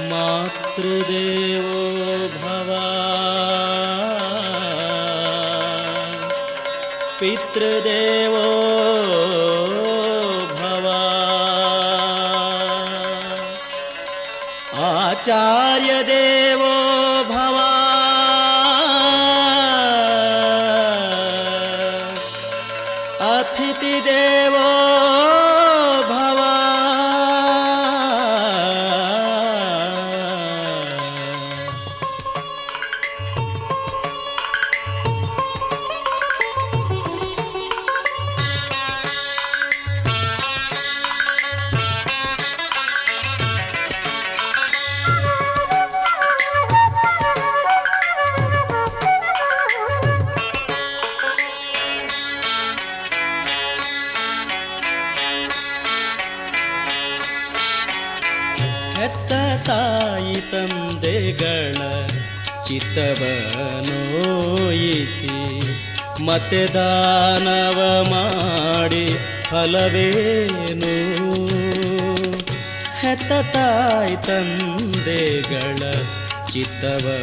मातृदेवो भव पितृदेवो भव आचार्यदेवो ತಾಯಿ ತಂದೆಗಳ ಚಿತ್ತವನೋಯಿಸಿ ಮತ್ತೆ ದಾನವ ಮಾಡಿ ಫಲವೇನು? ಹೆತ್ತ ತಾಯಿ ತಂದೆಗಳ ಚಿತ್ತವನೋಯಿಸಿ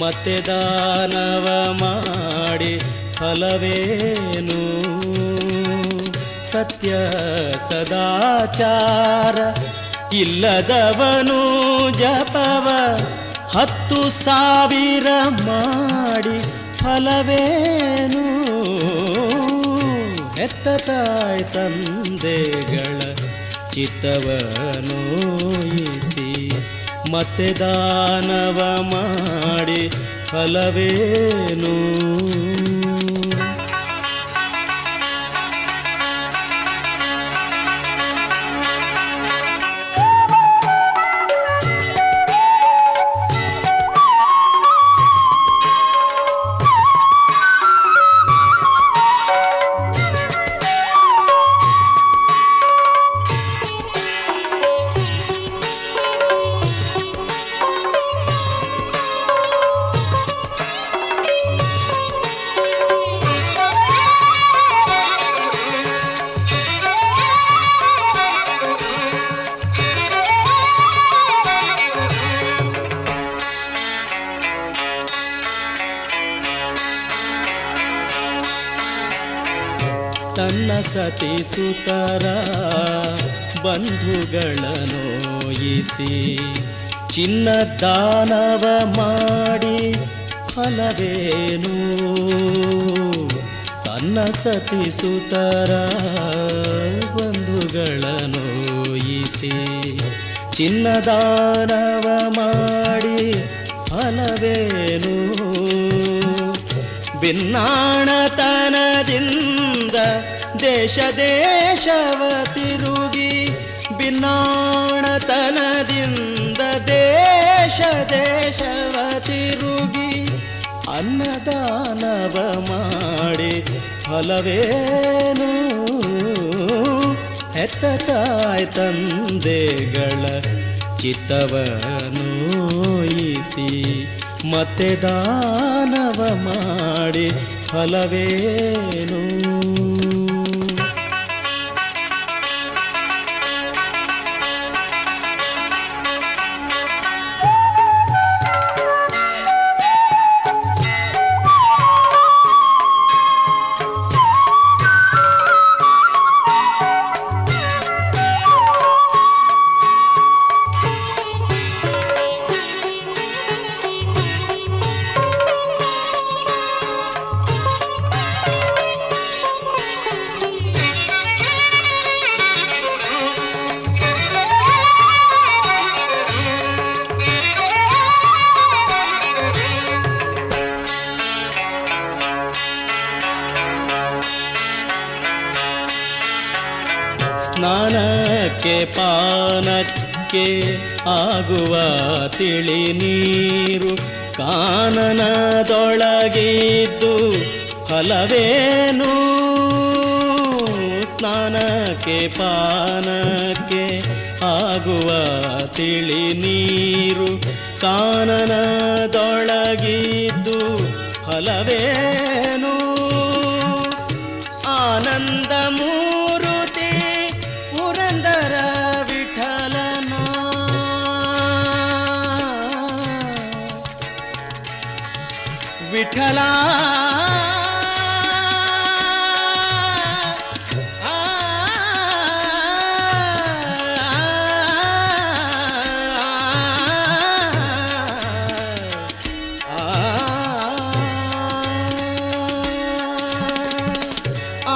ಮತ್ತೆ ದಾನವ ಮಾಡಿ ಫಲವೇನು? ಸತ್ಯ ಸದಾಚಾರ. ಇಲ್ಲದವನು ಜಪವ ಹತ್ತು ಸಾವಿರ ಮಾಡಿ ಫಲವೇನು? ಹೆತ್ತ ತಾಯಿ ತಂದೆಗಳ ಚಿತ್ತವನೋಯಿಸಿ ಮತ್ತೆ ದಾನವ ಮಾಡಿ ಫಲವೇನು? ತನ್ನ ಸತಿ ಸುತರ ಬಂಧುಗಳನ್ನು ನೋಯಿಸಿ ಚಿನ್ನ ದಾನವ ಮಾಡಿ ಫಲವೇನು? ತನ್ನ ಸತಿ ಸುತರ ಬಂಧುಗಳ ನೋಯಿಸಿ ಚಿನ್ನ ದಾನವ ಮಾಡಿ ಫಲವೇನು? ಭಿನ್ನಾಣತನದಿಂದ ದೇಶ ದೇಶವ ತಿರುಗಿ ಭಿನ್ನಾಣತನದಿಂದ ದೇಶ ದೇಶವ ತಿರುಗಿ ಅನ್ನದಾನವ ಮಾಡಿ ಫಲವೇನು? ಹೆತ್ತ ತಾಯ್ ತಂದೆಗಳ ಚಿತ್ತವನೋಯಿಸಿ ಮತ್ತೆ ದಾನವ ಮಾಡಿ ಫಲವೇನು? ಸ್ನಾನಕ್ಕೆ ಪಾನಕ್ಕೆ ಆಗುವ ತಿಳಿ ನೀರು ಕಾನನದೊಳಗಿದ್ದು ಫಲವೇನು? ಸ್ನಾನಕ್ಕೆ ಪಾನಕ್ಕೆ ಆಗುವ ತಿಳಿ ನೀರು ಕಾನನದೊಳಗಿದ್ದು ಫಲವೇನು? ವಿಠಲ ಆ,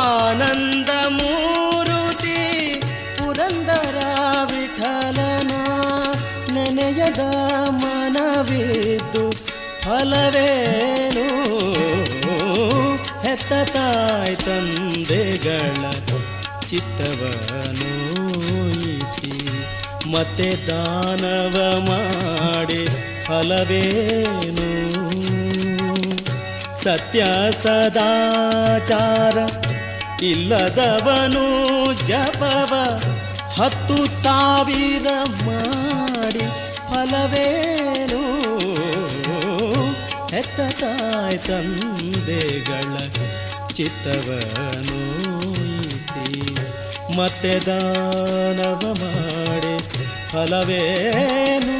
ಆನಂದ ಮೂರುತಿ ಪುರಂದರ ವಿಠಲನ ನೆನೆಯದ ಮನವಿದ್ದು ಫಲವೇನು? ಹೆತ್ತ ತಾಯಿ ತಂದೆಗಳ ಚಿತ್ತವನು ಮತ್ತೆ ದಾನವ ಮಾಡಿ ಫಲವೇನು? ಸತ್ಯ ಸದಾಚಾರ ಇಲ್ಲದವನು ಜಪವ ಹತ್ತು ಸಾವಿರ ಮಾಡಿ ಫಲವೇನು? ಹೆತ್ತ ತಾಯ್ ತಂದೆಗಳ ಚಿತ್ತವನು ಮತ್ತೆ ದಾನವ ಮಾಡಿ ಫಲವೇನು?